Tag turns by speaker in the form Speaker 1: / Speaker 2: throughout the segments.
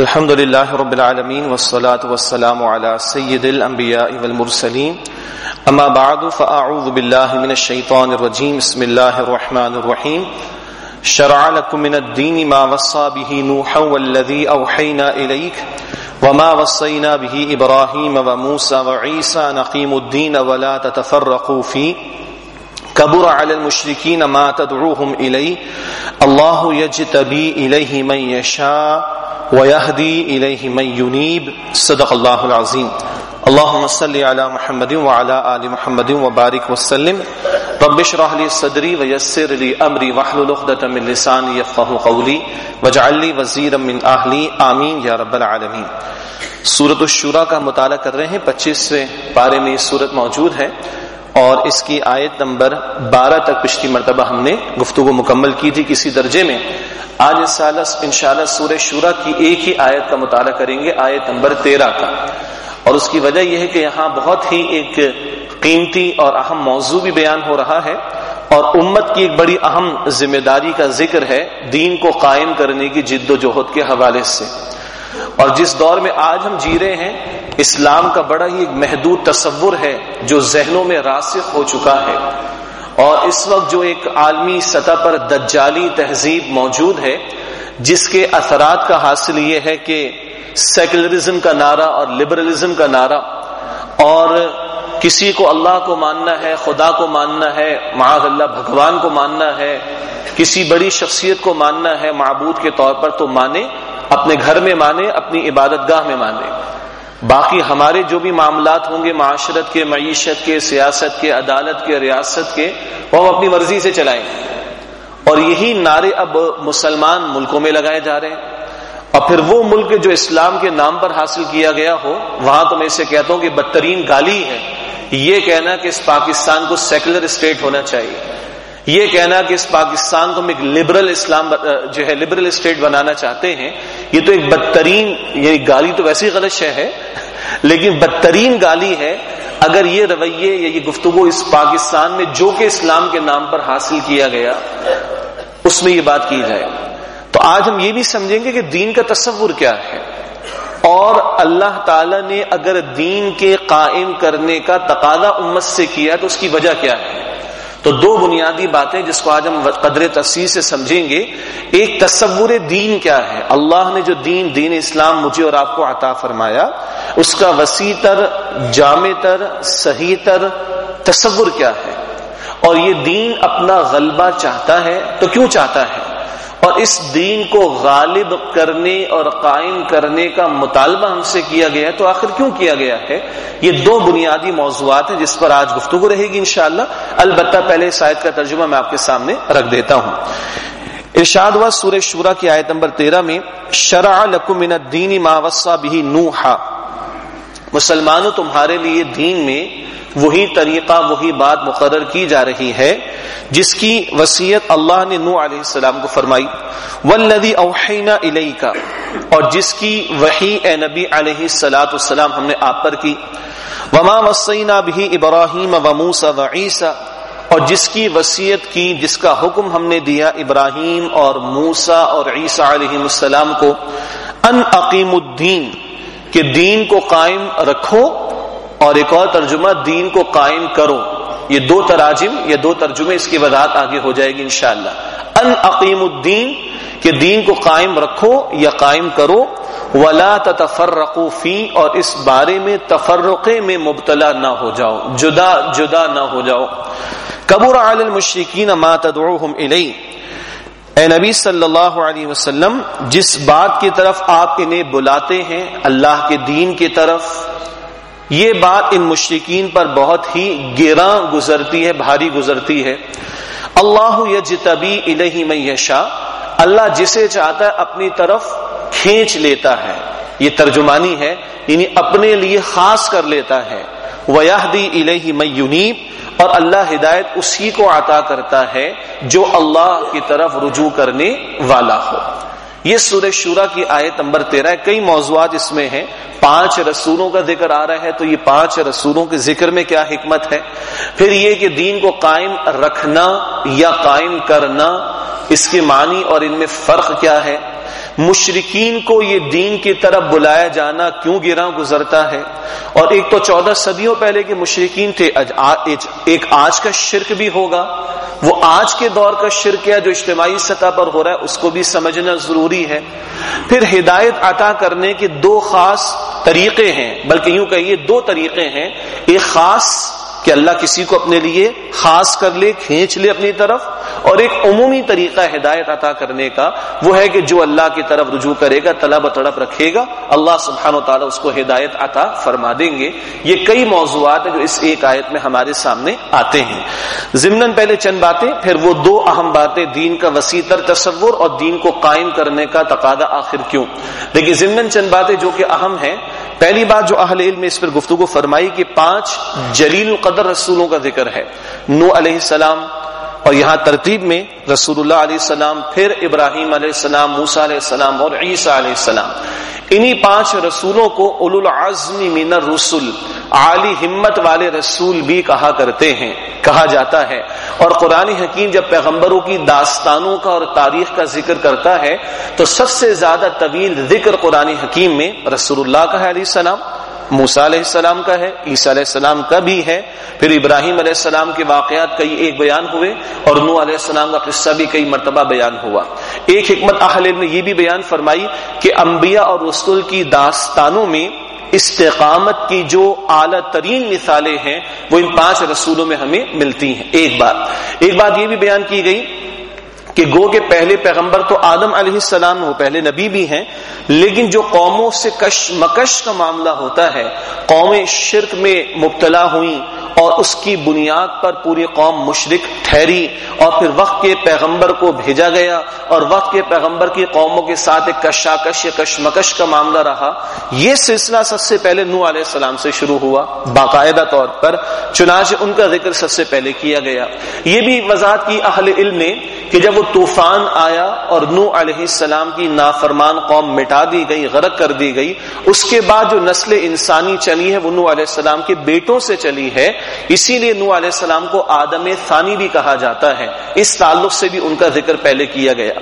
Speaker 1: الحمد لله رب العالمين والصلاة والسلام على سيد الأنبياء والمرسلين أما بعد فأعوذ بالله من الشيطان الرجيم بسم الله الرحمن الرحيم شرع لكم من الدين ما وصى به نوحا والذي أوحينا إليك وما وصينا به إبراهيم وموسى وعيسى نقيم الدين ولا تتفرقوا فيه كبر على المشركين ما تدعوهم إليه الله يجتبي إليه من يشاء ويهدي إليه من ينيب. صدق الله العظيم اللهم صل على محمد وعلى آل محمد وبارك وسلم رب اشرح لي صدري ويسر لي أمري واحلل عقدة من لساني يفقهوا قولي واجعل لي وزيرا من أهلي آمين يا رب العالمين سورت الشورى کا مطالعہ کر رہے ہیں. پچیسویں پارے میں یہ سورت موجود ہے. اور اس کی آیت نمبر بارہ تک پچھلی مرتبہ ہم نے گفتگو مکمل کی تھی کسی درجے میں۔ آج ان شاء اللہ سورہ شورا کی ایک ہی آیت کا مطالعہ کریں گے، آیت نمبر تیرہ کا۔ اور اس کی وجہ یہ ہے کہ یہاں بہت ہی ایک قیمتی اور اہم موضوع بھی بیان ہو رہا ہے۔ اور امت کی ایک بڑی اہم ذمہ داری کا ذکر ہے دین کو قائم کرنے کی جد و جہد کے حوالے سے۔ اور جس دور میں آج ہم جی رہے ہیں اسلام کا بڑا ہی ایک محدود تصور ہے جو ذہنوں میں راسخ ہو چکا ہے۔ اور اس وقت جو ایک عالمی سطح پر دجالی تہذیب موجود ہے، جس کے اثرات کا حاصل یہ ہے کہ سیکولرزم کا نعرہ اور لبرلزم کا نعرہ اور کسی کو اللہ کو ماننا ہے، خدا کو ماننا ہے، معاذ اللہ بھگوان کو ماننا ہے، کسی بڑی شخصیت کو ماننا ہے، معبود کے طور پر تو مانے، اپنے گھر میں مانے، اپنی عبادت گاہ میں مانے۔ باقی ہمارے جو بھی معاملات ہوں گے، معاشرت کے، معیشت کے، سیاست کے، عدالت کے، ریاست کے، وہ ہم اپنی مرضی سے چلائیں اور یہی نعرے اب مسلمان ملکوں میں لگائے جا رہے ہیں۔ اور پھر وہ ملک جو اسلام کے نام پر حاصل کیا گیا ہو، وہاں تو میں اسے کہتا ہوں کہ بدترین گالی ہے۔ یہ کہنا کہ اس پاکستان کو سیکولر اسٹیٹ ہونا چاہیے۔ یہ کہنا کہ اس پاکستان کو ہم ایک لبرل اسلام جو ہے لبرل اسٹیٹ بنانا چاہتے ہیں، یہ تو ایک بدترین، یہ گالی تو ویسی غلط شے ہے، لیکن بدترین گالی ہے اگر یہ رویے یا یہ گفتگو اس پاکستان میں جو کہ اسلام کے نام پر حاصل کیا گیا، اس میں یہ بات کی جائے۔ تو آج ہم یہ بھی سمجھیں گے کہ دین کا تصور کیا ہے۔ اور اللہ تعالی نے اگر دین کے قائم کرنے کا تقاضا امت سے کیا تو اس کی وجہ کیا ہے؟ تو دو بنیادی باتیں جس کو آج ہم قدر تفصیل سے سمجھیں گے۔ ایک تصور دین کیا ہے؟ اللہ نے جو دین دین اسلام مجھے اور آپ کو عطا فرمایا، اس کا وسیع تر، جامع تر، صحیح تر تصور کیا ہے؟ اور یہ دین اپنا غلبہ چاہتا ہے تو کیوں چاہتا ہے؟ اور اس دین کو غالب کرنے اور قائم کرنے کا مطالبہ ہم سے کیا گیا ہے تو آخر کیوں کیا گیا ہے؟ یہ دو بنیادی موضوعات ہیں جس پر آج گفتگو رہے گی انشاءاللہ۔ البتہ پہلے شاید کا ترجمہ میں آپ کے سامنے رکھ دیتا ہوں۔ ارشاد ہوا سورہ شورا کی آیت نمبر تیرہ میں، شرع لکم من الدین ما وصا بھی نوحا۔ مسلمانوں، تمہارے لیے دین میں وہی طریقہ، وہی بات مقرر کی جا رہی ہے، جس کی وسیعت اللہ نے نو علیہ السلام کو فرمائی۔ ولدی اوحینا علیہ کا اور جس کی وہی اے نبی علیہ السلاۃ السلام ہم نے آپ پر کی۔ وما وسینا بھی ابراہیم و موسا و عیسیٰ اور جس کی وسیعت کی، جس کا حکم ہم نے دیا ابراہیم اور موسا اور عیسیٰ علیہ السلام کو ان عقیم الدین کہ دین کو قائم رکھو اور ایک اور ترجمہ دین کو قائم کرو۔ یہ دو تراجم یا دو ترجمے اس کی وضاحت آگے ہو جائے گی انشاءاللہ۔ ان عقیم الدین، کہ دین کو قائم رکھو یا قائم کرو۔ ولا تفرقو فی، اور اس بارے میں تفرقے میں مبتلا نہ ہو جاؤ، جدا جدا نہ ہو جاؤ۔ قبر علی المشرکین ما تدعوهم الی اے نبی صلی اللہ علیہ وسلم، جس بات کی طرف آپ انہیں بلاتے ہیں، اللہ کے دین کی طرف یہ بات ان مشرقین پر بہت ہی گراں گزرتی ہے، بھاری گزرتی ہے۔ اللہ یجتبی الہ من یشا اللہ جسے چاہتا ہے اپنی طرف کھینچ لیتا ہے۔ یہ ترجمانی ہے یعنی اپنے لیے خاص کر لیتا ہے۔ ویہدی الہ من ینیب اور اللہ ہدایت اسی کو عطا کرتا ہے جو اللہ کی طرف رجوع کرنے والا ہو۔ یہ سورہ شورا کی آیت نمبر تیرہ کئی موضوعات اس میں ہیں۔ پانچ رسولوں کا ذکر آ رہا ہے تو یہ پانچ رسولوں کے ذکر میں کیا حکمت ہے؟ پھر یہ کہ دین کو قائم رکھنا یا قائم کرنا، اس کے معنی اور ان میں فرق کیا ہے؟ مشرقین کو یہ دین کی طرف بلایا جانا کیوں گرا گزرتا ہے؟ اور ایک تو چودہ صدیوں پہلے کے مشرقین تھے ایک آج کا شرک بھی ہوگا۔ وہ آج کے دور کا شرک ہے، جو اجتماعی سطح پر ہو رہا ہے، اس کو بھی سمجھنا ضروری ہے۔ پھر ہدایت عطا کرنے کے دو خاص طریقے ہیں، بلکہ یوں کہیے دو طریقے ہیں۔ ایک خاص کہ اللہ کسی کو اپنے لیے خاص کر لے، کھینچ لے اپنی طرف، اور ایک عمومی طریقہ ہدایت عطا کرنے کا وہ ہے کہ جو اللہ کی طرف رجوع کرے گا، طلب تڑپ رکھے گا، اللہ سبحانہ و تعالیٰ اس کو ہدایت عطا فرما دیں گے۔ یہ کئی موضوعات ہیں جو اس ایک آیت میں ہمارے سامنے آتے ہیں۔ ضمن پہلے چند باتیں، پھر وہ دو اہم باتیں، دین کا وسیع تر تصور اور دین کو قائم کرنے کا تقاضا آخر کیوں۔ لیکن ضمن چند باتیں جو کہ اہم ہیں۔ پہلی بات جو اہل علم اس پر گفتگو فرمائی کہ پانچ جلیل القدر رسولوں کا ذکر ہے۔ نو علیہ السلام اور یہاں ترتیب میں رسول اللہ علیہ السلام پھر ابراہیم علیہ السلام موسا علیہ السلام اور عیسیٰ علیہ السلام۔ انہی پانچ رسولوں کو اول العزم من الرسل، عالی ہمت والے رسول بھی کہا کرتے ہیں، کہا جاتا ہے۔ اور قرآن حکیم جب پیغمبروں کی داستانوں کا اور تاریخ کا ذکر کرتا ہے، تو سب سے زیادہ طویل ذکر قرآن حکیم میں رسول اللہ کا ہے علیہ السلام۔ موسا علیہ السلام کا ہے، عیسیٰ علیہ السلام کا بھی ہے۔ پھر ابراہیم علیہ السلام کے واقعات کئی ایک بیان ہوئے اور نو علیہ السلام کا قصہ بھی کئی مرتبہ بیان ہوا۔ ایک حکمت اہل نے یہ بھی بیان فرمائی کہ انبیاء اور رسول کی داستانوں میں استقامت کی جو اعلی ترین مثالیں ہیں، وہ ان پانچ رسولوں میں ہمیں ملتی ہیں۔ ایک بات ایک بات یہ بھی بیان کی گئی کہ گو کے پہلے پیغمبر تو آدم علیہ السلام وہ پہلے نبی بھی ہیں، لیکن جو قوموں سے کش مکش کا معاملہ ہوتا ہے، قومیں شرک میں مبتلا ہوئیں اور اس کی بنیاد پر پوری قوم مشرق ٹھہری اور پھر وقت کے پیغمبر کو بھیجا گیا اور وقت کے پیغمبر کی قوموں کے ساتھ ایک کشاکش یا کشمکش کا معاملہ رہا۔ یہ سلسلہ سب سے پہلے نو علیہ السلام سے شروع ہوا، باقاعدہ طور پر، چنانچہ ان کا ذکر سب سے پہلے کیا گیا۔ یہ بھی وضاحت کی اہل علم نے کہ جب وہ طوفان آیا اور نو علیہ السلام کی نافرمان قوم مٹا دی گئی، غرق کر دی گئی۔ اس کے بعد جو نسل انسانی چلی ہے، وہ نو علیہ السلام کے بیٹوں سے چلی ہے۔ اسی لیے نو علیہ السلام کو آدم ثانی بھی کہا جاتا ہے۔ اس تعلق سے بھی ان کا ذکر پہلے کیا گیا۔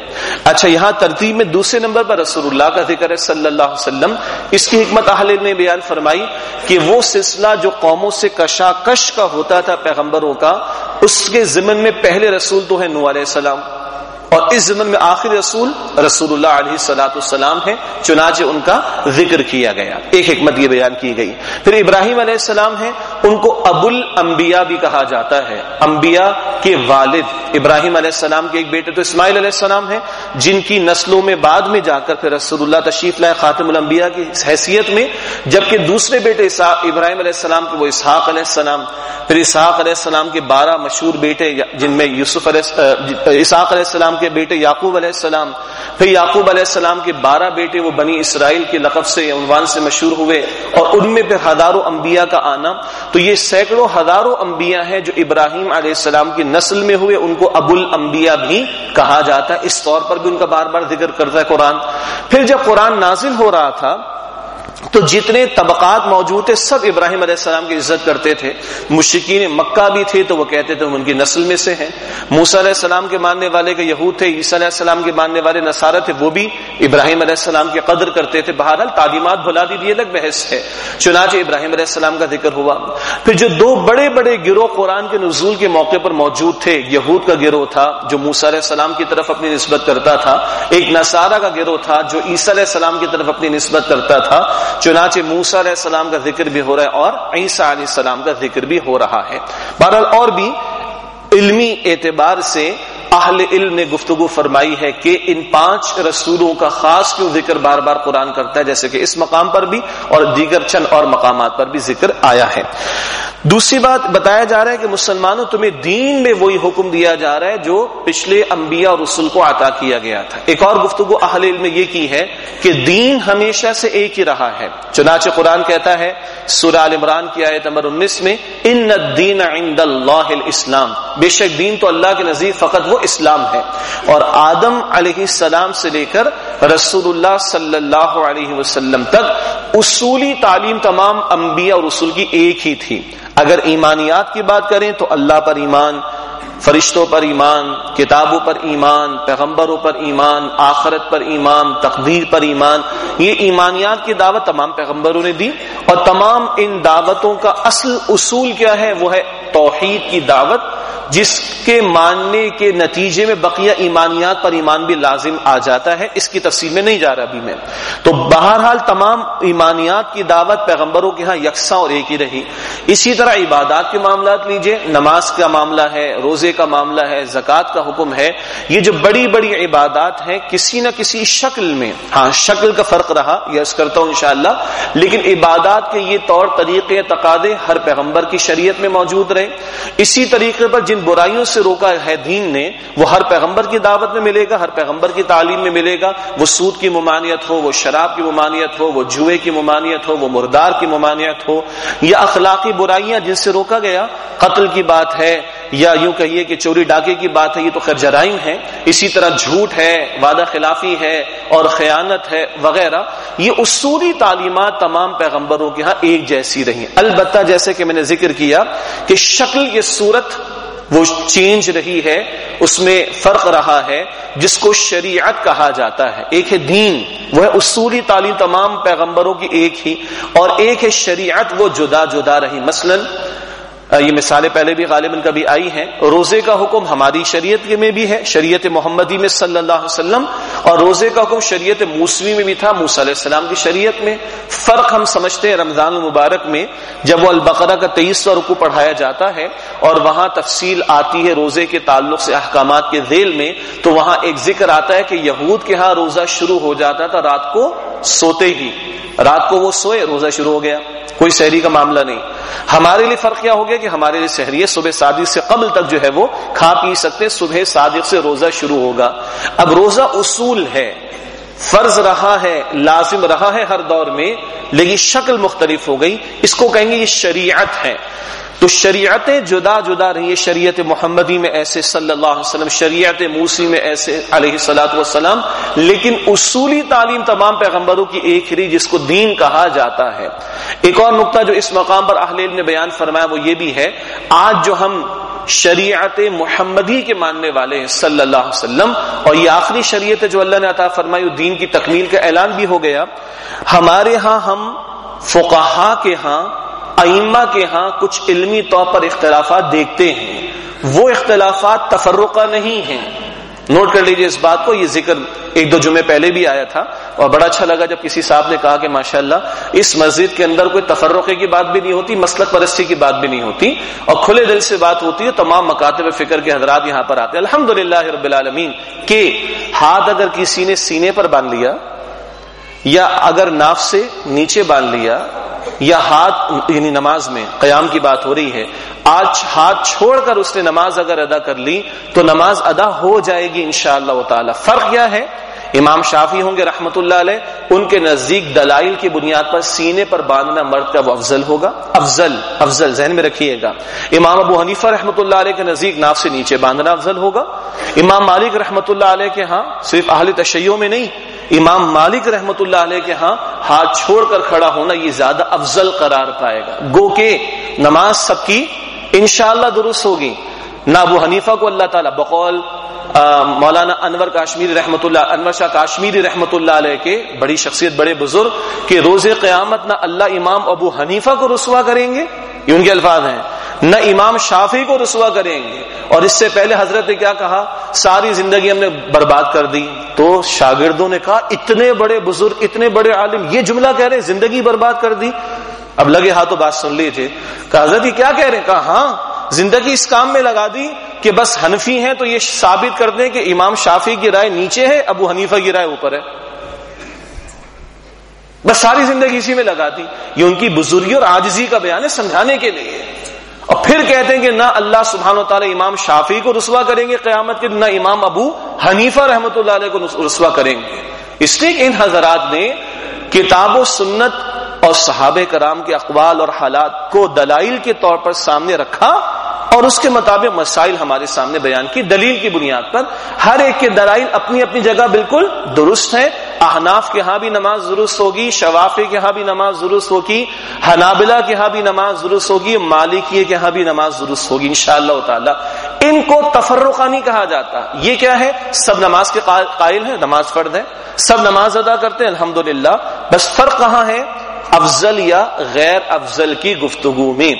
Speaker 1: اچھا یہاں ترتیب میں دوسرے نمبر پر رسول اللہ کا ذکر ہے صلی اللہ علیہ وسلم۔ اس کی حکمت اہل نے بیان فرمائی کہ وہ سلسلہ جو قوموں سے کشاکش کا ہوتا تھا پیغمبروں کا، اس کے ضمن میں پہلے رسول تو ہے نو علیہ السلام۔ اور اس زمن میں آخری رسول رسول اللہ علیہ سلاۃ السلام ہے چنانچہ ان کا ذکر کیا گیا۔ ایک حکمت یہ بیان کی گئی۔ پھر ابراہیم علیہ السلام ہے ان کو ابو الانبیاء بھی کہا جاتا ہے۔ انبیاء کے والد ابراہیم علیہ السلام کے ایک بیٹے تو اسماعیل علیہ السلام ہے جن کی نسلوں میں بعد میں جا کر پھر رسول اللہ تشریف لائے خاتم الانبیاء کی حیثیت میں، جبکہ دوسرے بیٹے ابراہیم علیہ السلام کے، وہ اسحاق علیہ السلام۔ پھر اسحاق علیہ السلام کے بارہ مشہور بیٹے، جن میں یوسف علیہ اسحاق علیہ السلام کے بیٹے یعقوب علیہ السلام۔ پھر یعقوب علیہ السلام کے بارہ بیٹے وہ بنی اسرائیل کے لقب سے، عنوان سے مشہور ہوئے اور ان میں پھر ہزاروں انبیاء کا آنا۔ تو یہ سینکڑوں ہزاروں انبیاء ہیں جو ابراہیم علیہ السلام کی نسل میں ہوئے، ان کو ابو الانبیاء بھی کہا جاتا ہے۔ اس طور پر بھی ان کا بار بار ذکر کرتا ہے قرآن۔ پھر جب قرآن نازل ہو رہا تھا تو جتنے طبقات موجود تھے، سب ابراہیم علیہ السلام کی عزت کرتے تھے۔ مشکین مکہ بھی تھے، تو وہ کہتے تھے ان کی نسل میں سے ہیں۔ موسا علیہ السلام کے ماننے والے کے یہود تھے، عیسیٰ علیہ السلام کے ماننے والے نصارہ تھے، وہ بھی ابراہیم علیہ السلام کی قدر کرتے تھے۔ بہرحال تعلیمات بھلا دی بھی الگ بحث ہے۔ چنانچہ ابراہیم علیہ السلام کا ذکر ہوا۔ پھر جو دو بڑے بڑے گروہ قرآن کے نزول کے موقع پر موجود تھے، یہود کا گروہ تھا جو موسا علیہ السلام کی طرف اپنی نسبت کرتا تھا۔ ایک نصارہ کا گروہ تھا جو عیسیٰ علیہ السلام کی طرف اپنی نسبت کرتا تھا۔ چنانچہ موسا علیہ السلام کا ذکر بھی ہو رہا ہے اور عیسیٰ علیہ السلام کا ذکر بھی ہو رہا ہے۔ بہرحال اور بھی علمی اعتبار سے اہل علم نے گفتگو فرمائی ہے کہ ان پانچ رسولوں کا خاص کیوں ذکر بار بار قرآن کرتا ہے؟ جیسے کہ اس مقام پر بھی اور دیگر چند اور مقامات پر بھی ذکر آیا ہے۔ دوسری بات، بتایا جا رہا ہے کہ مسلمانوں، تمہیں دین میں وہی حکم دیا جا رہا ہے جو پچھلے انبیاء اور رسول کو عطا کیا گیا تھا۔ ایک اور گفتگو اہل علم نے یہ کی ہے کہ دین ہمیشہ سے ایک ہی رہا ہے۔ چنانچہ قرآن کہتا ہے، سورہ عمران کی آیت نمبر انیس میں، ان الدین عند اللہ الاسلام بے شک دین تو اللہ کے نزدیک فقط وہ اسلام ہے۔ اور آدم علیہ السلام سے لے کر رسول اللہ صلی اللہ علیہ وسلم تک اصولی تعلیم تمام انبیاء اور رسول کی ایک ہی تھی۔ اگر ایمانیات کی بات کریں تو اللہ پر ایمان، فرشتوں پر ایمان، کتابوں پر ایمان، پیغمبروں پر ایمان، آخرت پر ایمان، تقدیر پر ایمان، یہ ایمانیات کی دعوت تمام پیغمبروں نے دی۔ اور تمام ان دعوتوں کا اصل اصول کیا ہے؟ وہ ہے توحید کی دعوت۔ جس کے ماننے کے نتیجے میں بقیہ ایمانیات پر ایمان بھی لازم آ جاتا ہے، اس کی تفصیل میں نہیں جا رہا ابھی میں۔ تو بہرحال تمام ایمانیات کی دعوت پیغمبروں کے ہاں یکساں اور ایک ہی رہی۔ اسی طرح عبادات کے معاملات لیجیے، نماز کا معاملہ ہے، روزے کا معاملہ ہے، زکوٰۃ کا حکم ہے۔ یہ جو بڑی بڑی عبادات ہیں، کسی نہ کسی شکل میں۔ ہاں شکل کا فرق رہا یس کرتا ہوں انشاءاللہ۔ لیکن عبادات کے یہ طور طریقے، تقاضے ہر پیغمبر کی شریعت میں موجود رہے۔ اسی طریقے پر جن جن برائیوں سے روکا ہے دین نے، وہ ہر پیغمبر کی دعوت میں ملے گا، ہر پیغمبر کی تعلیم میں ملے گا۔ وہ سود کی ممانعت ہو، وہ شراب کی ممانعت ہو، وہ جوئے کی ممانعت ہو، وہ مردار کی ممانعت ہو۔ یا اخلاقی برائیاں جن سے روکا گیا، قتل کی بات ہے یا یوں کہیے کہ چوری ڈاکے کی بات ہے، یہ تو خیر جرائم ہے اسی طرح جھوٹ ہے، وعدہ خلافی ہے اور خیانت ہے وغیرہ۔ یہ اصولی تعلیمات تمام پیغمبروں کے ہاں ایک جیسی رہی البتہ جیسے کہ میں نے ذکر کیا کہ شکل یہ صورت وہ چینج رہی ہے، اس میں فرق رہا ہے، جس کو شریعت کہا جاتا ہے۔ ایک ہے دین، وہ ہے اصولی تعلیم تمام پیغمبروں کی ایک ہی، اور ایک ہے شریعت وہ جدا جدا رہی۔ مثلا یہ مثالیں پہلے بھی غالباً کبھی آئی ہیں۔ روزے کا حکم ہماری شریعت میں بھی ہے، شریعت محمدی میں صلی اللہ علیہ وسلم، اور روزے کا حکم شریعت موسوی میں بھی تھا، موسی علیہ السلام کی شریعت میں۔ فرق ہم سمجھتے ہیں رمضان المبارک میں، جب وہ البقرہ کا تیئیس سو رکو پڑھایا جاتا ہے، اور وہاں تفصیل آتی ہے روزے کے تعلق سے احکامات کے ذیل میں، تو وہاں ایک ذکر آتا ہے کہ یہود کے ہاں روزہ شروع ہو جاتا تھا رات کو سوتے ہی۔ رات کو وہ سوئے، روزہ شروع ہو گیا۔ کوئی شہری کا معاملہ نہیں۔ ہمارے لیے فرق کیا ہو گیا کہ ہمارے لیے شہری صبح صادق سے قبل تک جو ہے وہ کھا پی سکتے، صبح صادق سے روزہ شروع ہوگا۔ اب روزہ اصول ہے، فرض رہا ہے، لازم رہا ہے ہر دور میں، لیکن شکل مختلف ہو گئی۔ اس کو کہیں گے یہ شریعت ہے۔ تو شریعتیں جدا جدا رہی شریعت محمدی میں ایسے صلی اللہ علیہ وسلم، شریعت موسی میں ایسے علیہ سلاۃ وسلم لیکن اصولی تعلیم تمام پیغمبروں کی ایک ہی جس کو دین کہا جاتا ہے۔ ایک اور نقطہ جو اس مقام پر اہل نے بیان فرمایا، وہ یہ بھی ہے، آج جو ہم شریعت محمدی کے ماننے والے ہیں صلی اللہ علیہ وسلم، اور یہ آخری شریعت جو اللہ نے عطا فرمائی دین کی تکمیل کا اعلان بھی ہو گیا۔ ہمارے ہاں ہم فقہا کے ہاں ائمہ کے ہاں کچھ علمی طور پر اختلافات دیکھتے ہیں۔ وہ اختلافات تفرقہ نہیں ہیں۔ نوٹ کر لیجیے اس بات کو، یہ ذکر ایک دو جمعے پہلے بھی آیا تھا اور بڑا اچھا لگا جب کسی صاحب نے کہا کہ ماشاءاللہ، اس مسجد کے اندر کوئی تفرقے کی بات بھی نہیں ہوتی، مسلک پرستی کی بات بھی نہیں ہوتی اور کھلے دل سے بات ہوتی ہے، تمام مکاتب فکر کے حضرات یہاں پر آتے ہیں۔ الحمد رب العالمین کہ ہاتھ اگر کسی نے سینے پر باندھ لیا یا اگر ناف سے نیچے باندھ لیا یا ہاتھ یعنی نماز میں قیام کی بات ہو رہی ہے، آج ہاتھ چھوڑ کر اس نے نماز اگر ادا کر لی تو نماز ادا ہو جائے گی انشاءاللہ شاء اللہ تعالی۔ فرق کیا ہے؟ امام شافی ہوں گے رحمت اللہ علیہ، ان کے نزدیک دلائل کی بنیاد پر سینے پر باندھنا مرد کا وہ افضل ہوگا۔ افضل افضل، ذہن میں رکھیے گا۔ امام ابو حنیفہ رحمۃ اللہ علیہ کے نزدیک ناف سے نیچے باندھنا افضل ہوگا۔ امام مالک رحمۃ اللہ علیہ کے ہاں صرف اہل تشیعوں میں نہیں، امام مالک رحمت اللہ علیہ کے ہاں ہاتھ چھوڑ کر کھڑا ہونا یہ زیادہ افضل قرار پائے گا۔ گو کہ نماز سب کی انشاءاللہ درست ہوگی۔ نہ ابو حنیفہ کو اللہ تعالیٰ بقول مولانا انور کاشمیری رحمت اللہ، انور شاہ کاشمیری رحمت اللہ علیہ کے بڑی شخصیت، بڑے بزرگ کہ روز قیامت نہ اللہ امام ابو حنیفہ کو رسوا کریں گے؟ یہ ان کے الفاظ ہیں۔ نہ امام شافی کو رسوا کریں گے۔ اور اس سے پہلے حضرت نے کیا کہا؟ ساری زندگی ہم نے برباد کر دی۔ تو شاگردوں نے کہا، اتنے بڑے بزرگ، اتنے بڑے عالم، یہ جملہ کہہ رہے، زندگی برباد کر دی۔ اب لگے ہاتھوں بات سن لیجیے کہ حضرت یہ کیا کہہ رہے ہیں؟ کہا ہاں زندگی اس کام میں لگا دی کہ بس حنفی ہیں تو یہ ثابت کر دیں کہ امام شافی کی رائے نیچے ہے، ابو حنیفہ کی رائے اوپر ہے۔ بس ساری زندگی اسی میں لگا دی۔ یہ ان کی بزرگی اور آجزی کا بیان ہے سمجھانے کے لیے۔ اور پھر کہتے ہیں کہ نہ اللہ سبحانہ و تعالی امام شافی کو رسوا کریں گے قیامت کے نہ امام ابو حنیفہ رحمت اللہ علیہ کو رسوا کریں گے۔ اس لیے ان حضرات نے کتاب و سنت اور صحابہ کرام کے اقوال اور حالات کو دلائل کے طور پر سامنے رکھا اور اس کے مطابق مسائل ہمارے سامنے بیان کی، دلیل کی بنیاد پر۔ ہر ایک کے دلائل اپنی اپنی جگہ بالکل درست ہیں۔ احناف کے ہاں بھی نماز درست ہوگی، شوافی کے ہاں بھی نماز درست ہوگی، حنابلہ کے ہاں بھی نماز درست ہوگی مالکی کے ہاں بھی نماز درست ہوگی، انشاءاللہ تعالی۔ ان کو تفرقہ نہیں کہا جاتا۔ یہ کیا ہے؟ سب نماز کے قائل ہیں، نماز فرد ہے سب نماز ادا کرتے ہیں، الحمدللہ۔ بس فرق کہاں ہے؟ افضل یا غیر افضل کی گفتگو میں۔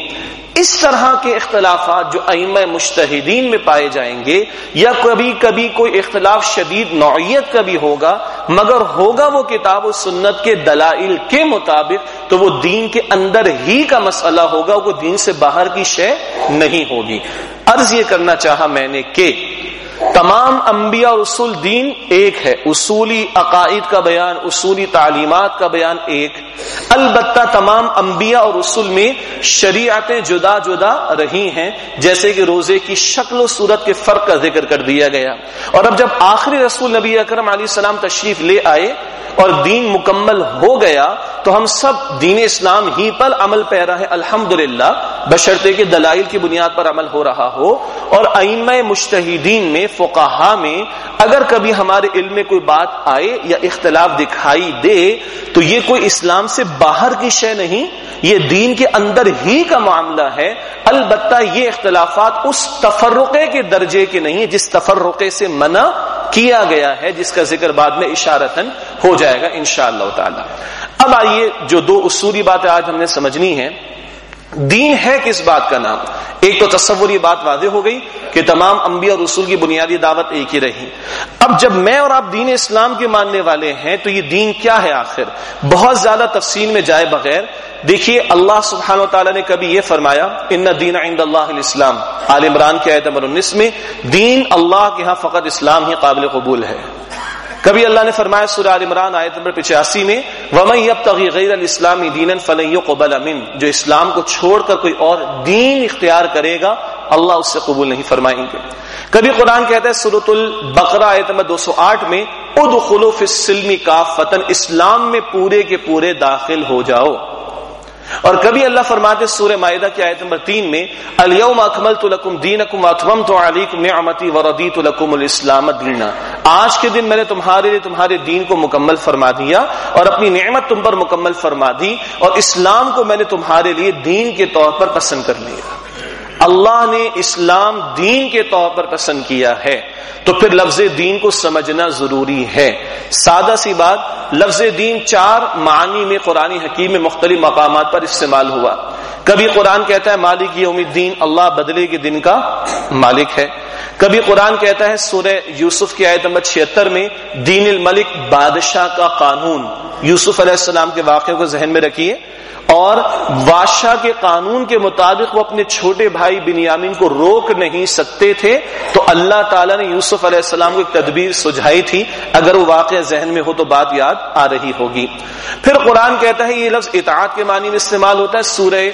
Speaker 1: اس طرح کے اختلافات جو ائمہ مشتحدین میں پائے جائیں گے، یا کبھی کبھی کوئی اختلاف شدید نوعیت کا بھی ہوگا، مگر ہوگا وہ کتاب و سنت کے دلائل کے مطابق تو وہ دین کے اندر ہی کا مسئلہ ہوگا، وہ دین سے باہر کی شے نہیں ہوگی۔ عرض یہ کرنا چاہا میں نے کہ تمام انبیاء اور اصول دین ایک ہے، اصولی عقائد کا بیان، اصولی تعلیمات کا بیان ایک۔ البتہ تمام انبیاء اور اصول میں شریعتیں جدا جدا رہی ہیں، جیسے کہ روزے کی شکل و صورت کے فرق کا ذکر کر دیا گیا۔ اور اب جب آخری رسول نبی اکرم علیہ السلام تشریف لے آئے اور دین مکمل ہو گیا، تو ہم سب دین اسلام ہی پر عمل پیرا ہے الحمد للہ بشرطے کے دلائل کی بنیاد پر عمل ہو رہا ہو۔ اور ائمہ مشتحدین میں فقہا میں اگر کبھی ہمارے علم میں کوئی بات آئے یا اختلاف دکھائی دے تو یہ کوئی اسلام سے باہر کی شے نہیں، یہ دین کے اندر ہی کا معاملہ ہے۔ البتہ یہ اختلافات اس تفرقے کے درجے کے نہیں، جس تفرقے سے منع کیا گیا ہے، جس کا ذکر بعد میں اشارتن ہو جائے گا انشاءاللہ اللہ تعالی۔ اب آئیے جو دو اصولی باتیں آج ہم نے سمجھنی ہے دین ہے کس بات کا نام؟ ایک تو تصور یہ بات واضح ہو گئی کہ تمام انبیاء اور رسول کی بنیادی دعوت ایک ہی رہی۔ اب جب میں اور آپ دین اسلام کے ماننے والے ہیں تو یہ دین کیا ہے آخر؟ بہت زیادہ تفصیل میں جائے بغیر، دیکھیے اللہ سبحانہ و تعالیٰ نے کبھی یہ فرمایا، ان دین عند اللہ الاسلام عال عمران کے آیت نمبر انیس میں، دین اللہ کے ہاں فقط اسلام ہی قابل قبول ہے کبھی اللہ نے فرمایا سورہ آل عمران آیت نمبر پچاسی میں، وَمَنْ یبتغی غیر الْإِسْلَامِ دِينًا فَلَنْ يُقْبَلَ مِنْ جو اسلام کو چھوڑ کر کوئی اور دین اختیار کرے گا، اللہ اس سے قبول نہیں فرمائیں گے۔ کبھی قرآن کہتا ہے سورت البقرہ آیت نمبر دو سو آٹھ میں، ادخلوا فی السلم کافتا، اسلام میں پورے کے پورے داخل ہو جاؤ۔ اور کبھی اللہ فرماتے سورہ معدہ کی آیت نمبر تین میں، الیوم اکملت لکم دینکم واتممت علیکم نعمتی وردیت لکم الاسلام دینا۔ آج کے دن میں نے تمہارے لیے تمہارے دین کو مکمل فرما دیا اور اپنی نعمت تم پر مکمل فرما دی اور اسلام کو میں نے تمہارے لیے دین کے طور پر پسند کر لیا۔ اللہ نے اسلام دین کے طور پر پسند کیا ہے تو پھر لفظ دین کو سمجھنا ضروری ہے۔ سادہ سی بات، لفظ دین چار معنی میں قرآن حکیم میں مختلف مقامات پر استعمال ہوا۔ کبھی قرآن کہتا ہے، مالک یوم الدین، اللہ بدلے کے دن کا مالک ہے۔ کبھی قرآن کہتا ہے، سورہ یوسف کی آیت نمبر چھہتر میں، دین الملک بادشاہ کا قانون۔ یوسف علیہ السلام کے واقعے کو ذہن میں رکھیے۔ اور بادشاہ کے قانون کے مطابق وہ اپنے چھوٹے بھائی بنیامین کو روک نہیں سکتے تھے، تو اللہ تعالیٰ نے یوسف علیہ السلام کو ایک تدبیر سجھائی تھی۔ اگر وہ واقعہ ذہن میں ہو تو بات یاد آ رہی ہوگی۔ پھر قرآن کہتا ہے، یہ لفظ اطاعت کے معنی میں استعمال ہوتا ہے، سورہ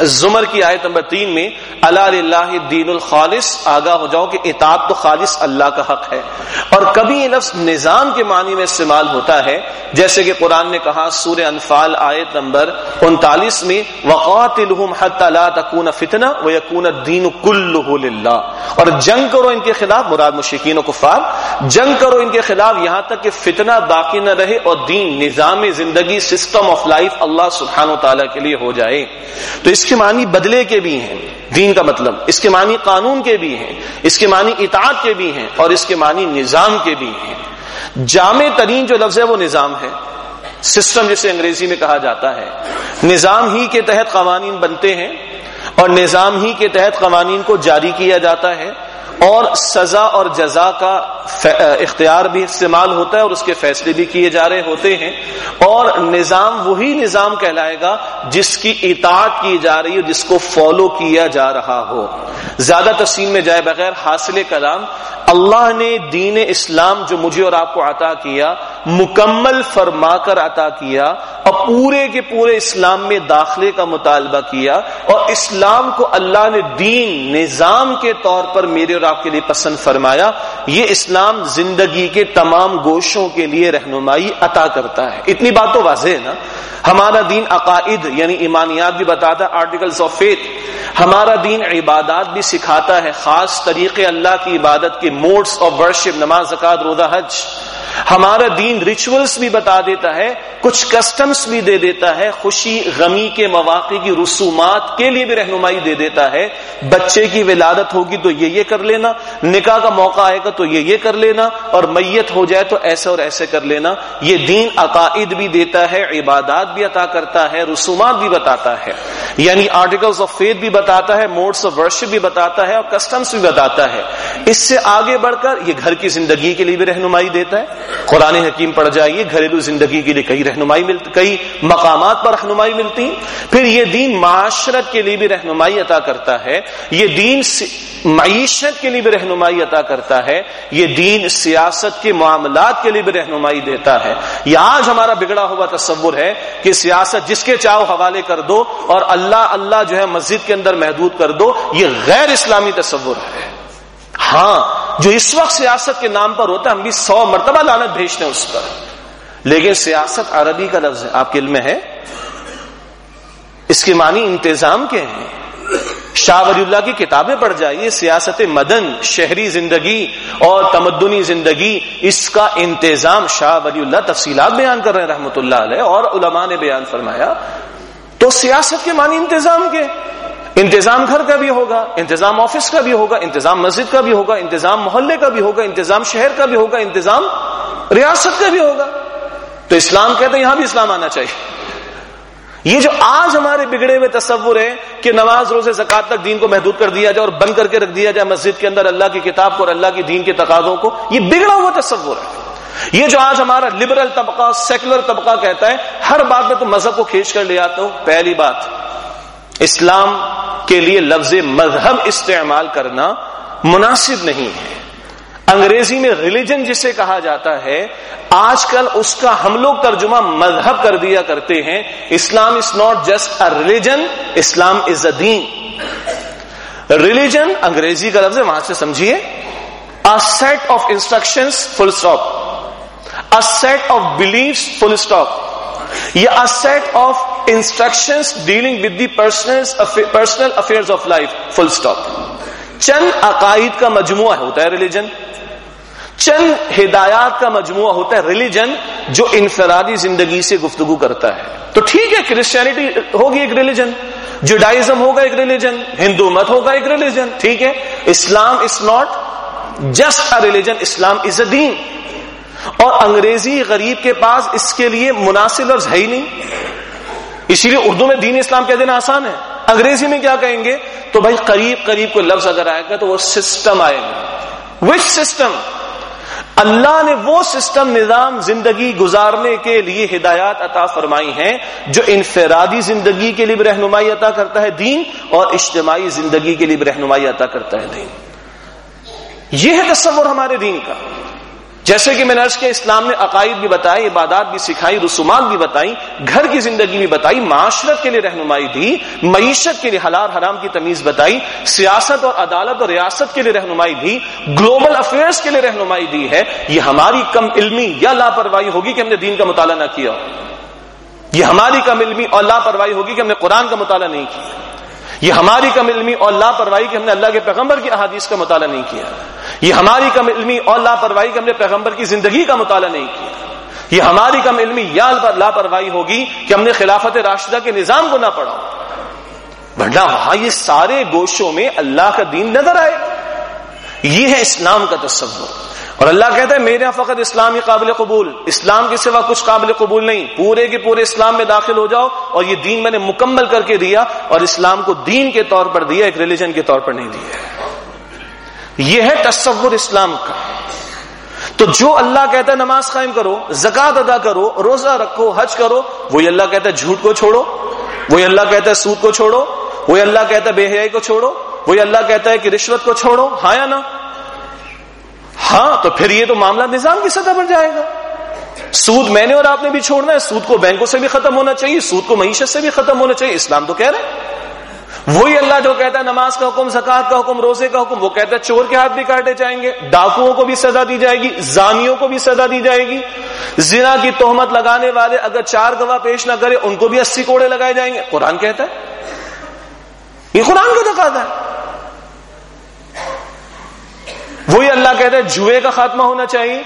Speaker 1: زمر کی آیت نمبر تین میں اللہ دین الخالص، آگاہ ہو جاؤ کہ اطاعت تو خالص اللہ کا حق ہے۔ اور کبھی یہ لفظ نظام کے معنی میں استعمال ہوتا ہے، جیسے کہ قرآن نے کہا سورہ انفال آیت نمبر انتالیس میں وقات تکون فتنا و یقون دین کل اور جنگ کرو ان کے خلاف، مراد مشکین و کفار، جنگ کرو ان کے خلاف یہاں تک کہ فتنہ باقی نہ رہے اور دین، نظام زندگی سسٹم آف لائف اللہ سبحانہ و تعالیٰ کے لیے ہو جائے۔ تو اس کے معنی بدلے کے بھی ہیں، دین کا مطلب اس کے معنی قانون کے بھی ہیں، اس کے معنی اطاعت کے بھی ہیں اور اس کے معنی نظام کے بھی ہیں۔ جامع ترین جو لفظ ہے وہ نظام ہے۔ سسٹم جسے انگریزی میں کہا جاتا ہے۔ نظام ہی کے تحت قوانین بنتے ہیں اور نظام ہی کے تحت قوانین کو جاری کیا جاتا ہے اور سزا اور جزا کا اختیار بھی استعمال ہوتا ہے اور اس کے فیصلے بھی کیے جا رہے ہوتے ہیں اور نظام وہی نظام کہلائے گا جس کی اطاعت کی جا رہی ہو جس کو فالو کیا جا رہا ہو۔ زیادہ تفصیل میں جائے بغیر حاصل کلام، اللہ نے دین اسلام جو مجھے اور آپ کو عطا کیا، مکمل فرما کر عطا کیا اور پورے کے پورے اسلام میں داخلے کا مطالبہ کیا اور اسلام کو اللہ نے دین، نظام کے طور پر میرے اور آپ کے لیے پسند فرمایا، یہ اسلام زندگی کے تمام گوشوں کے لیے رہنمائی عطا کرتا ہے۔ اتنی بات تو واضح ہے نا۔ ہمارا دین عقائد یعنی ایمانیات بھی بتاتا ہے آرٹیکلس آف فیتھ ہمارا دین عبادات بھی سکھاتا ہے، خاص طریقے اللہ کی عبادت کے موڈس آف ورشپ نماز زکات روزہ، حج۔ ہمارا دین ریچولس بھی بتا دیتا ہے، کچھ کسٹمز بھی دے دیتا ہے، خوشی، غمی کے مواقع کی رسومات کے لیے بھی رہنمائی دے دیتا ہے۔ بچے کی ولادت ہوگی تو یہ یہ کر لینا، نکاح کا موقع آئے گا تو یہ یہ کر لینا، اور میت ہو جائے تو ایسے اور ایسے کر لینا۔ یہ دین عقائد بھی دیتا ہے، عبادات بھی عطا کرتا ہے، رسومات بھی بتاتا ہے۔ یعنی آرٹیکلس آف فیتھ بھی بتاتا ہے موڈس آف ورشپ بھی بتاتا ہے اور کسٹمس بھی بتاتا ہے۔ اس سے آگے بڑھ کر یہ گھر کی زندگی کے لیے بھی رہنمائی دیتا ہے۔ قرآن حکیم پڑھ جائیے، گھریلو زندگی کے لیے کئی رہنمائی ملتی کئی مقامات پر رہنمائی ملتی پھر یہ دین معاشرت کے لیے بھی رہنمائی عطا کرتا ہے، یہ دین معیشت کے لیے بھی رہنمائی عطا کرتا ہے، یہ دین سیاست کے معاملات کے لیے بھی رہنمائی دیتا ہے۔ یہ آج ہمارا بگڑا ہوا تصور ہے کہ سیاست جس کے چاہو حوالے کر دو اور اللہ اللہ جو ہے مسجد کے اندر محدود کر دو، یہ غیر اسلامی تصور ہے۔ ہاں جو اس وقت سیاست کے نام پر ہوتا ہے، ہم بھی سو مرتبہ لانت بھیجتے ہیں اس پر۔ لیکن سیاست عربی کا لفظ ہے۔ آپ کے علم میں ہے؟ اس کے معنی انتظام کے ہیں۔ شاہ ولی اللہ کی کتابیں پڑھ جائیے۔ سیاست مدن، شہری زندگی اور تمدنی زندگی، اس کا انتظام شاہ ولی اللہ تفصیلات بیان کر رہے ہیں رحمت اللہ علیہ اور علماء نے بیان فرمایا۔ تو سیاست کے معنی انتظام کے انتظام گھر کا بھی ہوگا، انتظام آفس کا بھی ہوگا، انتظام مسجد کا بھی ہوگا، انتظام محلے کا بھی ہوگا، انتظام شہر کا بھی ہوگا، انتظام ریاست کا بھی ہوگا۔ تو اسلام کہتے ہیں یہاں بھی اسلام آنا چاہیے۔ یہ جو آج ہمارے بگڑے ہوئے تصور ہے کہ نماز، روزے زکات تک دین کو محدود کر دیا جائے اور بند کر کے رکھ دیا جائے مسجد کے اندر اللہ کی کتاب کو اور اللہ کی دین کے تقاضوں کو، یہ بگڑا ہوا تصور ہے۔ یہ جو آج ہمارا لبرل طبقہ سیکولر طبقہ کہتا ہے، ہر بات میں تو مذہب کو کھینچ کر لے آتا ہوں پہلی بات اسلام کے لیے لفظ مذہب استعمال کرنا مناسب نہیں ہے۔ انگریزی میں ریلیجن جسے کہا جاتا ہے، آج کل اس کا ہم لوگ ترجمہ مذہب کر دیا کرتے ہیں۔ Islam is not just a religion Islam is a deen. Religion انگریزی کا لفظ ہے، وہاں سے سمجھیے۔ A set of instruction full stop a set of beliefs full stop یا set of instruction dealing with the personal affair of life full stop چند عقائد کا مجموعہ ہوتا ہے ریلیجن چند ہدایات کا مجموعہ ہوتا ہے ریلیجن جو انفرادی زندگی سے گفتگو کرتا ہے. تو ٹھیک ہے کرسچینٹی ہوگی ایک ریلیجن جوڈائزم ہوگا ایک ریلیجن ہندو مت ہوگا ایک ریلیجن ٹھیک ہے؟ Islam is not just a religion Islam is a deen اور انگریزی غریب کے پاس اس کے لیے مناسب لفظ ہے ہی نہیں. اسی لیے اردو میں دین اسلام کہہ دینا آسان ہے۔ انگریزی میں کیا کہیں گے؟ تو بھائی قریب قریب کوئی لفظ اگر آئے گا تو وہ سسٹم آئے گا۔ وچ سسٹم اللہ نے وہ سسٹم نظام زندگی گزارنے کے لیے ہدایات عطا فرمائی ہیں جو انفرادی زندگی کے لیے بھی رہنمائی عطا کرتا ہے دین اور اجتماعی زندگی کے لیے بھی رہنمائی عطا کرتا ہے دین۔ یہ ہے تصور ہمارے دین کا۔ جیسے کہ میں نے عرض کے اسلام نے عقائد بھی بتائی عبادات بھی سکھائی، رسومات بھی بتائی گھر کی زندگی بھی بتائی، معاشرت کے لیے رہنمائی دی، معیشت کے لیے حلال حرام کی تمیز بتائی، سیاست اور عدالت اور ریاست کے لیے رہنمائی دی، گلوبل افیئرس کے لیے رہنمائی دی ہے۔ یہ ہماری کم علمی یا لاپرواہی ہوگی کہ ہم نے دین کا مطالعہ نہ کیا؟ یہ ہماری کم علمی اور لاپرواہی ہوگی کہ ہم نے قرآن کا مطالعہ نہیں کیا؟ یہ ہماری کم علمی اور لاپرواہی کہ ہم نے اللہ کے پیغمبر کی احادیث کا مطالعہ نہیں کیا؟ یہ ہماری کم علمی اور لاپرواہی کہ ہم نے پیغمبر کی زندگی کا مطالعہ نہیں کیا۔ یہ ہماری کم علمی یا لاپرواہی ہوگی کہ ہم نے خلافت راشدہ کے نظام کو نہ پڑھا ورنہ وہاں یہ سارے گوشوں میں اللہ کا دین نظر آئے۔ یہ ہے اسلام کا تصور۔ اور اللہ کہتا ہے، میرے فقط اسلامی قابل قبول۔ اسلام کے سوا کچھ قابل قبول نہیں۔ پورے کے پورے اسلام میں داخل ہو جاؤ۔ اور یہ دین میں نے مکمل کر کے دیا اور اسلام کو دین کے طور پر دیا، ایک ریلیجن کے طور پر نہیں دیا۔ یہ ہے تصور اسلام کا۔ تو جو اللہ کہتا ہے نماز قائم کرو زکات ادا کرو، روزہ رکھو، حج کرو، وہی اللہ کہتا ہے جھوٹ کو چھوڑو، وہی اللہ کہتا ہے سود کو چھوڑو، وہی اللہ کہتا ہے بے حیائی کو چھوڑو، وہی اللہ کہتا ہے کہ رشوت کو چھوڑو ہاں یا نہ؟ ہاں تو پھر یہ تو معاملہ نظام کی سطح پر جائے گا۔ سود میں نے اور آپ نے بھی چھوڑنا ہے، سود کو بینکوں سے بھی ختم ہونا چاہیے، سود کو معیشت سے بھی ختم ہونا چاہیے، اسلام تو کہہ رہے وہی اللہ جو کہتا ہے نماز کا حکم زکات کا حکم، روزے کا حکم، وہ کہتا ہے چور کے ہاتھ بھی کاٹے جائیں گے، ڈاکوؤں کو بھی سزا دی جائے گی، زانیوں کو بھی سزا دی جائے گی۔ زنا کی تہمت لگانے والے اگر چار گواہ پیش نہ کرے، ان کو بھی اسی کوڑے لگائے جائیں گے۔ قرآن کہتا ہے؟ یہ قرآن کو دکھاتا ہے۔ وہی اللہ کہتا ہے جوئے کا خاتمہ ہونا چاہیے۔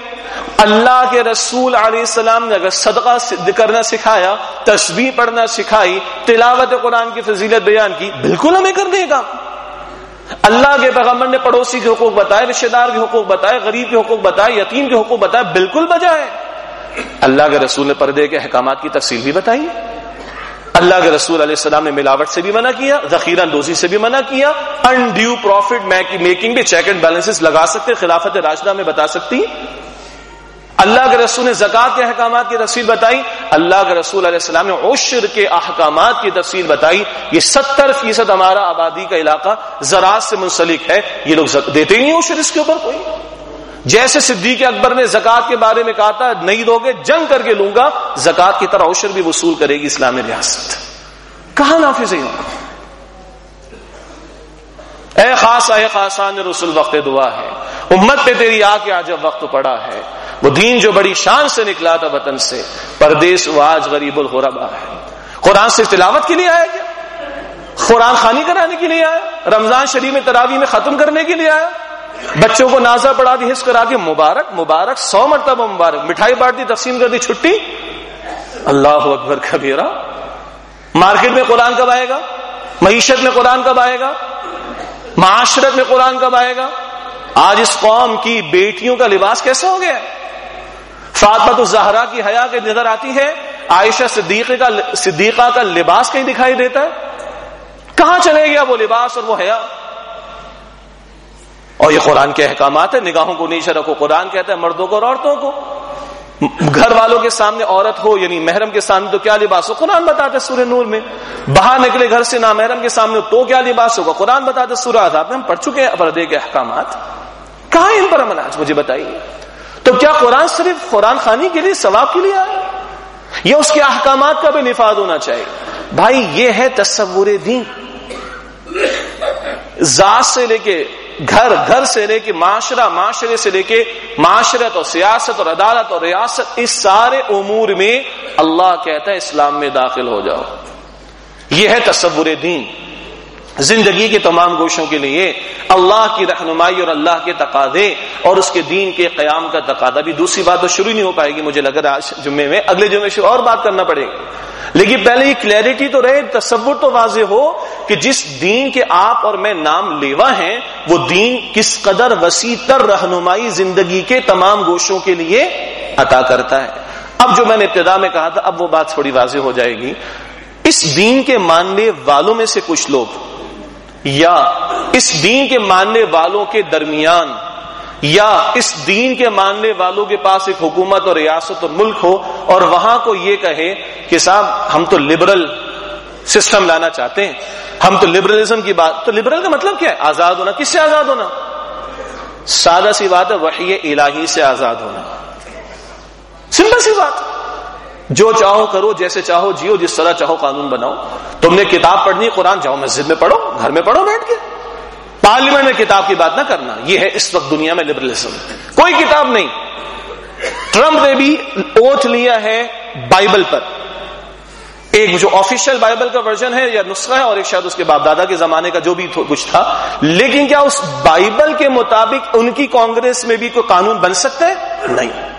Speaker 1: اللہ کے رسول علیہ السلام نے اگر صدقہ کرنا سکھایا تصویر پڑھنا سکھائی، تلاوت قرآن کی فضیلت بیان کی، بالکل ہمیں کر دے گا۔ اللہ کے پیغمبر نے پڑوسی کے حقوق بتائے رشتے دار کے حقوق بتائے، غریب کے حقوق بتائے، یتیم کے حقوق بتائے، بالکل بجائے۔ اللہ کے رسول نے پردے کے احکامات کی تفصیل بھی بتائی۔ اللہ کے رسول علیہ السلام نے ملاوٹ سے بھی منع کیا، ذخیرہ دوزی سے بھی منع کیا انڈیو پروفٹ میکنگ بھی چیک اینڈ بیلنس لگا سکتے، خلافت راشدہ میں بتا سکتی۔ اللہ کے رسول نے زکات کے احکامات کی تفصیل بتائی، اللہ کے رسول علیہ السلام نے عشر کے احکامات کی تفصیل بتائی۔ یہ ستر فیصد ہمارا آبادی کا علاقہ زراعت سے منسلک ہے، یہ لوگ دیتے ہی نہیں عشر اس کے اوپر، کوئی جیسے صدیق اکبر نے زکات کے بارے میں کہا تھا نہیں دو گے جنگ کر کے لوں گا زکات کی طرح عشر بھی وصول کرے گی اسلامی ریاست۔ کہاں نافذ ہوگا اے خاص، اے خاصان رسول، وقت دعا ہے۔ امت پہ تیری آ کے آج وقت پڑا ہے۔ وہ دین جو بڑی شان سے نکلا تھا وطن سے پردیش وہ آج غریب الغربا ہے۔ قرآن سے تلاوت کے لیے آیا کیا؟ قرآن خانی کرانے کے لیے آیا؟ رمضان شریف میں تراوی میں ختم کرنے کے لیے آیا؟ بچوں کو نازا پڑھا دی حص کرا دی، مبارک مبارک، سو مرتبہ مبارک، مٹھائی بانٹ دی، تقسیم کر دی، چھٹی۔ اللہ اکبر کبیرا مارکیٹ میں قرآن کب آئے گا؟ معیشت میں قرآن کب آئے گا؟ معاشرت میں قرآن کب آئے گا؟ آج اس قوم کی بیٹیوں کا لباس کیسا ہو گیا؟ فاطمت الزہرا کی حیا کے نظر آتی ہے۔ عائشہ صدیقہ کا صدیقہ کا لباس کہیں دکھائی دیتا ہے؟ کہاں چلے گیا وہ لباس اور وہ حیا؟ اور یہ قرآن کے احکامات ہیں، نگاہوں کو نیچے رکھو، قرآن کہتا ہے مردوں کو اور عورتوں کو۔ گھر والوں کے سامنے عورت ہو یعنی محرم کے سامنے تو کیا لباس ہو؟ قرآن بتاتے سورہ نور میں۔ باہر نکلے گھر سے نہ محرم کے سامنے تو کیا لباس ہوگا؟ قرآن بتاتے سورہ آزاد میں ہم پڑھ چکے ہیں پردے کے احکامات۔ کہاں ان پر عمل آج؟ مجھے بتائیے۔ تو کیا قرآن صرف قرآن خانی کے لیے، ثواب کے لیے آیا یہ اس کے احکامات کا بھی نفاذ ہونا چاہیے؟ بھائی، یہ ہے تصور دین۔ ذات سے لے کے گھر گھر سے لے کے معاشرہ، معاشرے سے لے کے معاشرت اور سیاست اور عدالت اور ریاست، اس سارے امور میں اللہ کہتا ہے اسلام میں داخل ہو جاؤ۔ یہ ہے تصور دین۔ زندگی کے تمام گوشوں کے لیے اللہ کی رہنمائی اور اللہ کے تقاضے اور اس کے دین کے قیام کا تقاضا بھی دوسری بات تو شروع نہیں ہو پائے گی، مجھے لگ رہا ہے آج جمعے میں، اگلے جمعے سے اور بات کرنا پڑے گا۔ لیکن پہلے یہ کلیئرٹی تو رہے، تصور تو واضح ہو کہ جس دین کے آپ اور میں نام لیوا ہیں، وہ دین کس قدر وسیع تر رہنمائی زندگی کے تمام گوشوں کے لیے عطا کرتا ہے۔ اب جو میں نے ابتدا میں کہا تھا، اب وہ بات تھوڑی واضح ہو جائے گی۔ اس دین کے ماننے والوں میں سے کچھ لوگ یا اس دین کے ماننے والوں کے درمیان، یا اس دین کے ماننے والوں کے پاس ایک حکومت اور ریاست اور ملک ہو اور وہاں کو یہ کہے کہ صاحب، ہم تو لبرل سسٹم لانا چاہتے ہیں۔ ہم تو لبرلزم کی بات، تو لبرل کا مطلب کیا ہے؟ آزاد ہونا۔ کس سے آزاد ہونا؟ سادہ سی بات ہے، وحی الہی سے آزاد ہونا۔ سمپل سی بات۔ جو چاہو کرو، جیسے چاہو جیو، جس طرح چاہو قانون بناؤ۔ تم نے کتاب پڑھنی، قرآن جاؤ، مسجد میں پڑھو، گھر میں پڑھو، بیٹھ کے۔ پارلیمنٹ میں کتاب کی بات نہ کرنا، یہ ہے اس وقت دنیا میں لبرلزم۔ کوئی کتاب نہیں۔ ٹرمپ نے بھی اوٹ لیا ہے بائبل پر۔ ایک جو آفیشیل بائبل کا ورژن ہے، یا نسخہ ہے، اور ایک شاید اس کے باپ دادا کے زمانے کا جو بھی کچھ تھا۔ لیکن کیا اس بائبل کے مطابق ان کی کانگریس میں بھی کوئی قانون بن سکتا ہے؟ نہیں۔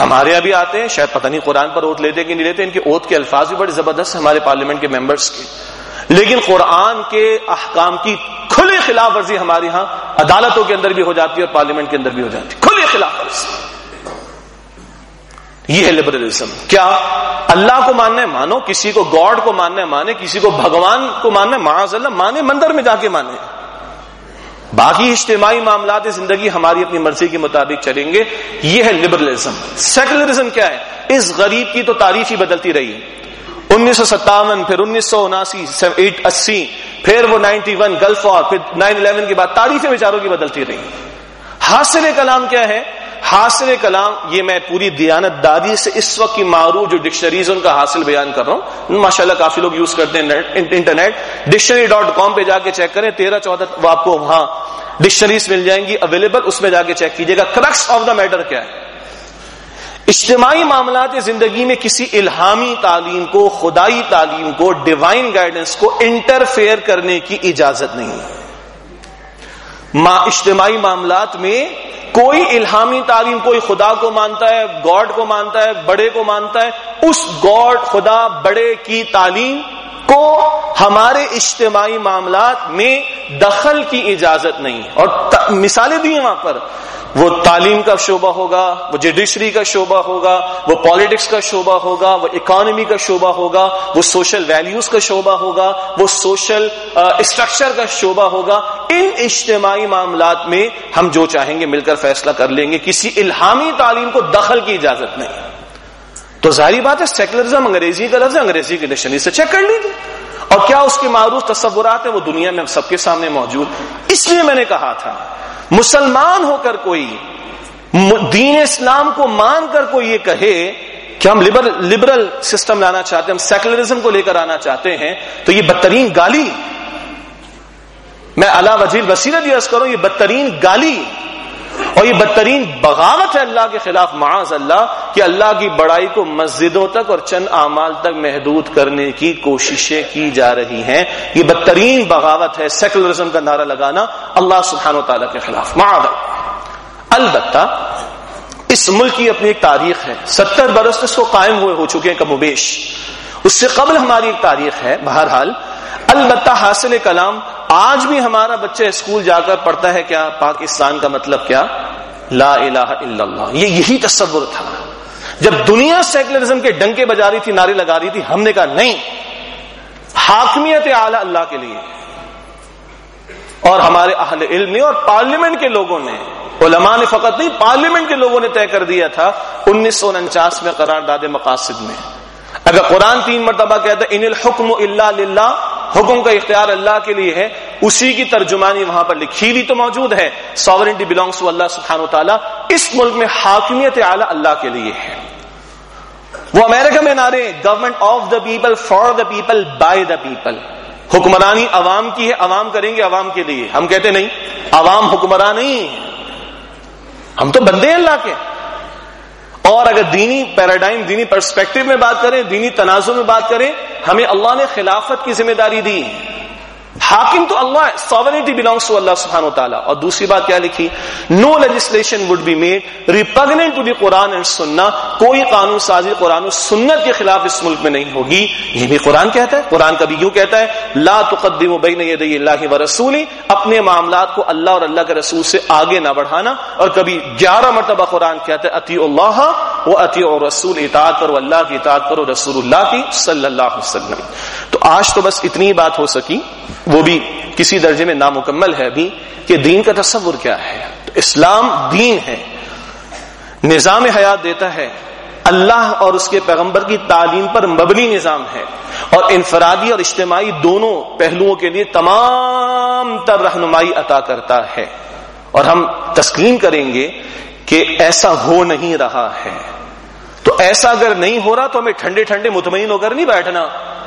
Speaker 1: ہمارے ابھی آتے ہیں، شاید پتہ نہیں قرآن پر اوت لیتے کہ نہیں لیتے، ان کے اوت کے الفاظ بھی بڑے زبردست ہمارے پارلیمنٹ کے ممبرس کے۔ لیکن قرآن کے احکام کی کھلی خلاف ورزی ہمارے ہاں عدالتوں کے اندر بھی ہو جاتی ہے اور پارلیمنٹ کے اندر بھی ہو جاتی ہے۔ کھلی خلاف ورزی۔ یہ ہے لبرلزم۔ کیا اللہ کو ماننا ہے؟ مانو، کسی کو گاڈ کو ماننا ہے، مانے، کسی کو بھگوان کو ماننا ہے، معاذ اللہ، مانے، مندر میں جا کے مانے۔ باقی اجتماعی معاملات زندگی ہماری اپنی مرضی کے مطابق چلیں گے، یہ ہے لبرلزم سیکولرزم کیا ہے؟ اس غریب کی تو تعریف ہی بدلتی رہی۔ انیس سو ستاون، پھر انیس سو اناسی اسی، پھر وہ نائنٹی ون، گلف وار، پھر نائن الیون کے بعد تعریفیں بیچاروں کی بدلتی رہی۔ حاصل کلام کیا ہے؟ حاصل کلام یہ میں پوری دیانت داری سے اس وقت کی معروف جو ڈکشنریز ان کا حاصل بیان کر رہا ہوں۔ ماشاء اللہ کافی لوگ یوز کرتے ہیں انٹرنیٹ ڈکشنری ڈاٹ کام پہ جا کے چیک کریں۔ تیرہ، چودہ آپ کو وہاں ڈکشنریز مل جائیں گی اویلیبل اس میں جا کے چیک کیجیے گا۔ کرکس آف دا میٹر کیا ہے؟ اجتماعی معاملات زندگی میں کسی الہامی تعلیم کو، خدائی تعلیم کو ڈیوائن گائیڈنس کو انٹرفیئر کرنے کی اجازت نہیں۔ اجتماعی معاملات میں کوئی الہامی تعلیم، کوئی خدا کو مانتا ہے، گاڈ کو مانتا ہے، بڑے کو مانتا ہے، اس گاڈ، خدا، بڑے کی تعلیم کو ہمارے اجتماعی معاملات میں دخل کی اجازت نہیں اور مثالیں دی ہیں وہاں پر۔ وہ تعلیم کا شعبہ ہوگا، وہ جوڈیشری کا شعبہ ہوگا، وہ پالیٹکس کا شعبہ ہوگا، وہ اکانومی کا شعبہ ہوگا، وہ سوشل ویلیوز کا شعبہ ہوگا، وہ سوشل اسٹرکچر کا شعبہ ہوگا۔ ان اجتماعی معاملات میں ہم جو چاہیں گے مل کر فیصلہ کر لیں گے، کسی الہامی تعلیم کو دخل کی اجازت نہیں۔ تو ظاہری بات ہے سیکولرزم انگریزی کا لفظ انگریزی کے ڈکشنری سے چیک کر لیجیے اور کیا اس کے معروف تصورات ہیں؟ وہ دنیا میں سب کے سامنے موجود۔ اس لیے میں نے کہا تھا مسلمان ہو کر کوئی دین اسلام کو مان کر کوئی یہ کہے کہ ہم لبرل لبرل سسٹم لانا چاہتے ہیں، ہم سیکولرزم کو لے کر آنا چاہتے ہیں، تو یہ بدترین گالی۔ میں اللہ وزیر بصیرت یس کروں، یہ بدترین گالی اور یہ بدترین بغاوت ہے اللہ کے خلاف معاذ اللہ کہ اللہ کی بڑائی کو مسجدوں تک اور چند اعمال تک محدود کرنے کی کوششیں کی جا رہی ہیں۔ یہ بدترین بغاوت ہے سیکولرزم کا نعرہ لگانا اللہ سبحانہ و تعالیٰ کے خلاف۔ معاذ البتہ اس ملک کی اپنی ایک تاریخ ہے۔ ستر برس اس کو قائم ہوئے ہو چکے ہیں کم و بیش۔ اس سے قبل ہماری ایک تاریخ ہے بہرحال۔ البتہ حاصل کلام آج بھی ہمارا بچہ اسکول جا کر پڑھتا ہے کیا؟ پاکستان کا مطلب کیا؟ لا الہ الا اللہ۔ یہ یہی تصور تھا۔ جب دنیا سیکولرزم کے ڈنکے بجا رہی تھی، نعرے لگا رہی تھی، ہم نے کہا نہیں۔ حاکمیت اعلی اللہ کے لیے۔ اور ہمارے اہل علم نے اور پارلیمنٹ کے لوگوں نے، علماء نے فقط نہیں، پارلیمنٹ کے لوگوں نے طے کر دیا تھا انیس سو انچاس میں قرار داد مقاصد میں۔ اگر قرآن تین مرتبہ کہتا ہے، ان الحکم اللہ للہ حکم کا اختیار اللہ کے لیے ہے، اسی کی ترجمانی وہاں پر لکھی ہوئی تو موجود ہے۔ ساورنٹی بلانگس ٹو اللہ سبحانہ تعالیٰ اس ملک میں حاکمیت اعلیٰ اللہ کے لیے ہے۔ وہ امریکہ میں نعرے government of the people for the people by the people حکمرانی عوام کی ہے، عوام کریں گے، عوام کے لیے۔ ہم کہتے نہیں، عوام حکمران نہیں ہم تو بندے ہیں اللہ کے۔ اور اگر دینی پیراڈائم، دینی پرسپیکٹو میں بات کریں، دینی تنازع میں بات کریں، ہمیں اللہ نے خلافت کی ذمہ داری دی۔ حاکم تو Allah sovereignty belongs to Allah سبحانہ و تعالیٰ اور دوسری بات کیا لکھی؟ No legislation would be made repugnant to the Quran and sunnah کوئی قانون سازی قرآن و سنت کے خلاف اس ملک میں نہیں ہوگی۔ یہ بھی قرآن کہتا ہے، قرآن کبھی یوں کہتا ہے، لا تقدم بین یدی اللہ و رسولی، اپنے معاملات کو اللہ اور اللہ کے رسول سے آگے نہ بڑھانا۔ اور کبھی گیارہ مرتبہ قرآن کہتا ہے اتی اللہ وہ اتی اور رسول اطاعت کرو اللہ کی، اطاعت کرو رسول اللہ کی، صلی اللہ علیہ وسلم۔ آج تو بس اتنی بات ہو سکی، وہ بھی کسی درجے میں نامکمل ہے ابھی کہ دین کا تصور کیا ہے؟ تو اسلام دین ہے، نظام حیات دیتا ہے، اللہ اور اس کے پیغمبر کی تعلیم پر مبنی نظام ہے، اور انفرادی اور اجتماعی دونوں پہلوؤں کے لیے تمام تر رہنمائی عطا کرتا ہے۔ اور ہم تسلیم کریں گے کہ ایسا ہو نہیں رہا ہے۔ تو ایسا اگر نہیں ہو رہا تو ہمیں ٹھنڈے ٹھنڈے مطمئن ہو کر نہیں بیٹھنا۔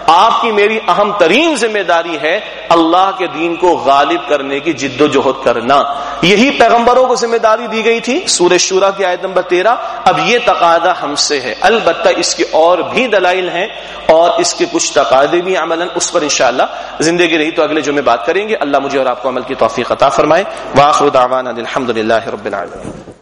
Speaker 1: آپ کی میری اہم ترین ذمہ داری ہے اللہ کے دین کو غالب کرنے کی جد و جہد کرنا۔ یہی پیغمبروں کو ذمہ داری دی گئی تھی سورہ شورا کی آیت نمبر تیرہ۔ اب یہ تقاضا ہم سے ہے۔ البتہ اس کے اور بھی دلائل ہیں اور اس کے کچھ تقاضے بھی عمل اس پر انشاءاللہ زندگی رہی تو اگلے جو میں بات کریں گے۔ اللہ مجھے اور آپ کو عمل کی توفیق عطا فرمائے۔ واخر دعوانا الحمد رب العالمین۔